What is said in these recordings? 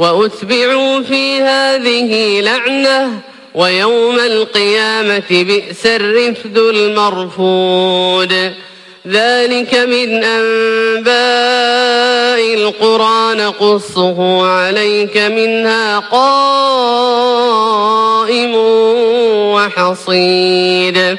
وأتبعوا في هذه لعنة ويوم القيامة بئس الرفد المرفود. ذلك من أنباء القرى نقصه عليك منها قائم وحصيد.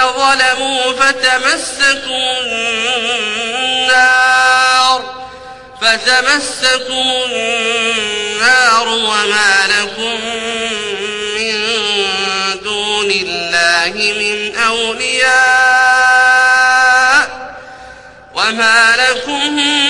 ظلموا فتمسكوا النار فتمسكوا النار وما لكم من دون الله من أولياء وما لكم من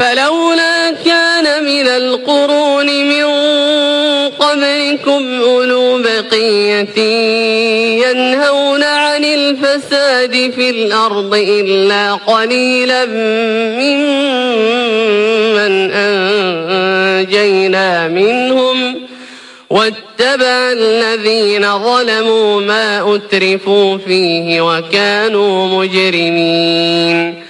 فلولا كان من القرون من قبلكم أولو بقية ينهون عن الفساد في الأرض إلا قليلا ممن أنجينا منهم واتبع الذين ظلموا ما أترفوا فيه وكانوا مجرمين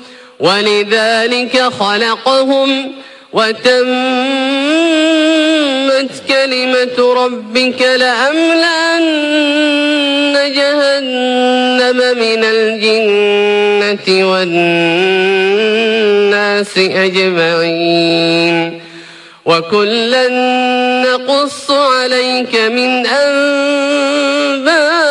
ولذلك خلقهم وتمت كلمة ربك لأملأن جهنم من الجنة والناس أجمعين. وكلا نقص عليك من أنباء